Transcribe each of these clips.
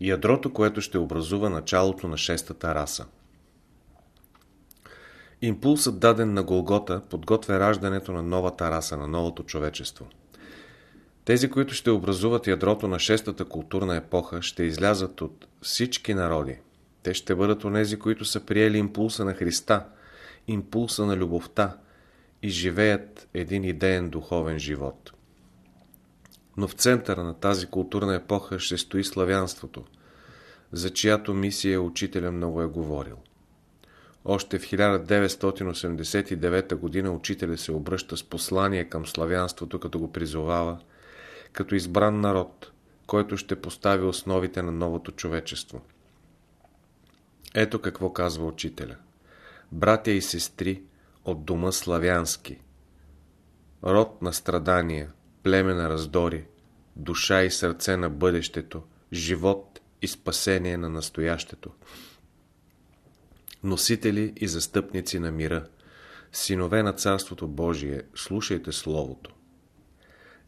Ядрото, което ще образува началото на шестата раса. Импулсът даден на Голгота подготвя раждането на новата раса, на новото човечество. Тези, които ще образуват ядрото на шестата културна епоха, ще излязат от всички народи. Те ще бъдат онези, които са приели импулса на Христа, импулса на любовта и живеят един идеен духовен живот. Но в центъра на тази културна епоха ще стои славянството, за чиято мисия учителя много е говорил. Още в 1989 г. учителя се обръща с послание към славянството, като го призовава като избран народ, който ще постави основите на новото човечество. Ето какво казва учителя. Братя и сестри от дома славянски, род на страдания, племе на раздори, душа и сърце на бъдещето, живот и спасение на настоящето. Носители и застъпници на мира, синове на Царството Божие, слушайте Словото.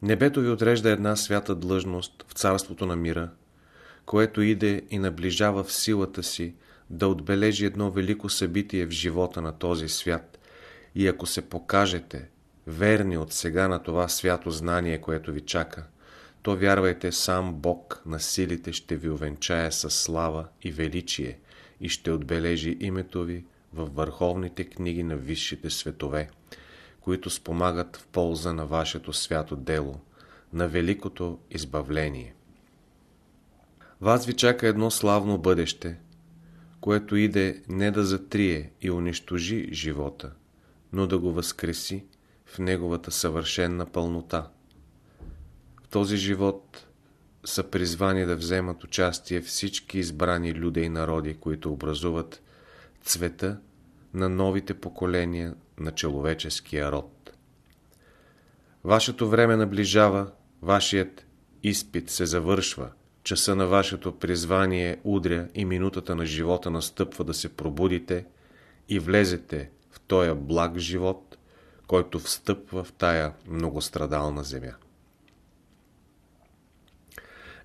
Небето ви отрежда една свята длъжност в Царството на мира, което иде и наближава в силата си да отбележи едно велико събитие в живота на този свят и ако се покажете верни от сега на това свято знание, което ви чака, то вярвайте сам Бог на силите ще ви увенчае с слава и величие и ще отбележи името ви във върховните книги на висшите светове, които спомагат в полза на вашето свято дело, на великото избавление. Вас ви чака едно славно бъдеще, което иде не да затрие и унищожи живота, но да го възкреси в неговата съвършенна пълнота. В този живот са призвани да вземат участие всички избрани люди и народи, които образуват цвета на новите поколения на човеческия род. Вашето време наближава, вашият изпит се завършва, часа на вашето призвание удря и минутата на живота настъпва да се пробудите и влезете в този благ живот, който встъпва в тая многострадална земя.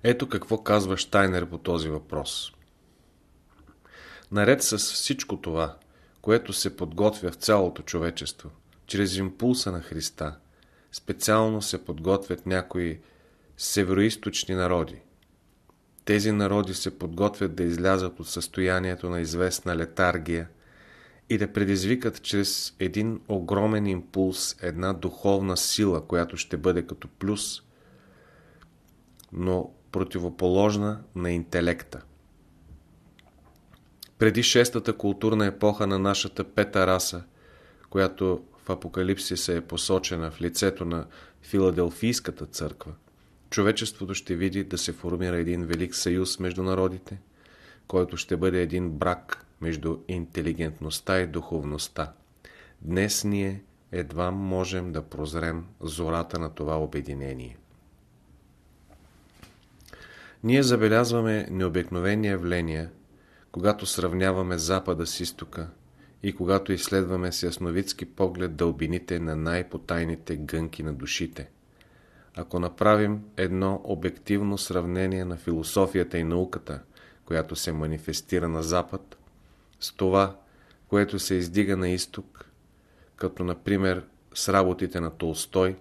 Ето какво казва Штайнер по този въпрос. Наред с всичко това, което се подготвя в цялото човечество, чрез импулса на Христа, специално се подготвят някои североисточни народи. Тези народи се подготвят да излязат от състоянието на известна летаргия и да предизвикат чрез един огромен импулс една духовна сила, която ще бъде като плюс, но противоположна на интелекта. Преди шестата културна епоха на нашата пета раса, която в Апокалипсиса е посочена в лицето на Филаделфийската църква, човечеството ще види да се формира един велик съюз между народите, който ще бъде един брак между интелигентността и духовността. Днес ние едва можем да прозрем зората на това обединение. Ние забелязваме необикновени явления, когато сравняваме Запада с Изтока и когато изследваме с ясновидски поглед дълбините на най-потайните гънки на душите. Ако направим едно обективно сравнение на философията и науката, която се манифестира на Запад, с това, което се издига на изток, като например с работите на Толстой,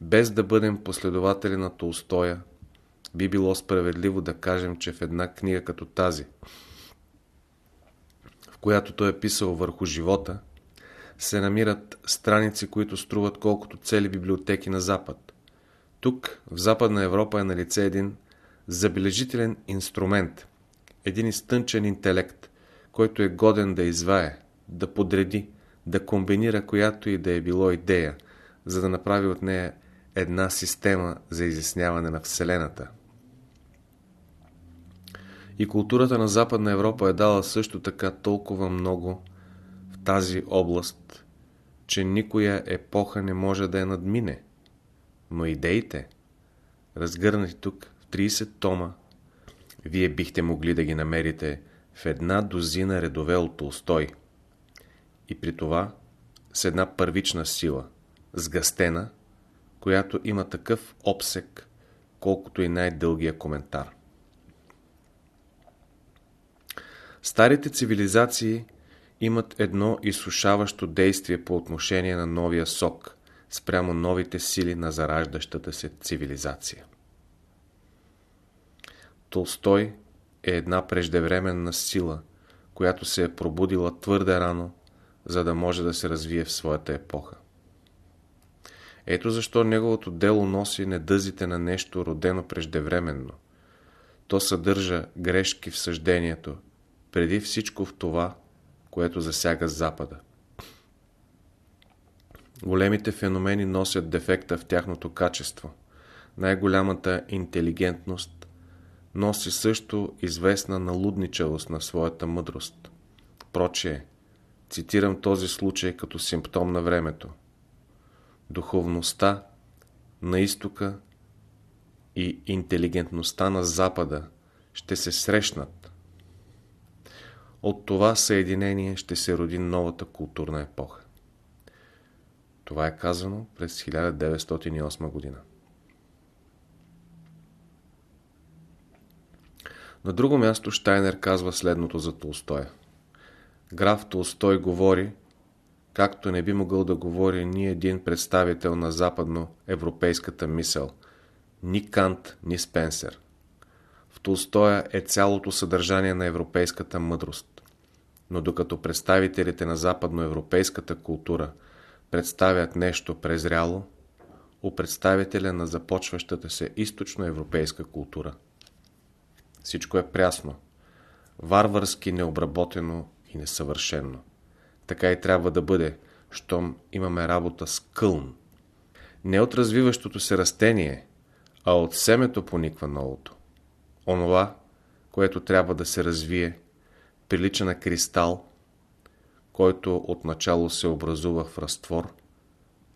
без да бъдем последователи на Толстоя, би било справедливо да кажем, че в една книга като тази, в която той е писал върху живота, се намират страници, които струват колкото цели библиотеки на Запад. Тук, в Западна Европа, е на лице един забележителен инструмент, един изтънчен интелект, който е годен да извае, да подреди, да комбинира която и да е било идея, за да направи от нея една система за изясняване на Вселената. И културата на Западна Европа е дала също така толкова много в тази област, че никоя епоха не може да я надмине. Но идеите, разгърнати тук в 30 тома, вие бихте могли да ги намерите в една дозина редове от Толстой. И при това с една първична сила, сгъстена, която има такъв обсек, колкото и най-дългия коментар. Старите цивилизации имат едно изсушаващо действие по отношение на новия сок, спрямо новите сили на зараждащата се цивилизация. Толстой е една преждевременна сила, която се е пробудила твърде рано, за да може да се развие в своята епоха. Ето защо неговото дело носи недъзите на нещо родено преждевременно. То съдържа грешки в съждението, преди всичко в това, което засяга Запада. Големите феномени носят дефекта в тяхното качество. Най-голямата интелигентност носи също известна налудничавост на своята мъдрост. Прочее, цитирам този случай като симптом на времето. Духовността на изтока и интелигентността на запада ще се срещнат. От това съединение ще се роди новата културна епоха. Това е казано през 1908 година. На друго място Штайнер казва следното за Толстоя. Граф Толстой говори, както не би могъл да говори ни един представител на западно-европейската мисъл, ни Кант, ни Спенсер. В Толстоя е цялото съдържание на европейската мъдрост. Но докато представителите на западноевропейската култура представят нещо презряло, у представителя на започващата се източноевропейска култура – всичко е прясно, варварски необработено и несъвършено. Така и трябва да бъде, щом имаме работа с кълн. Не от развиващото се растение, а от семето пониква новото. Онова, което трябва да се развие, прилича на кристал, който отначало се образува в разтвор,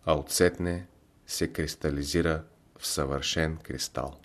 а отсетне се кристализира в съвършен кристал.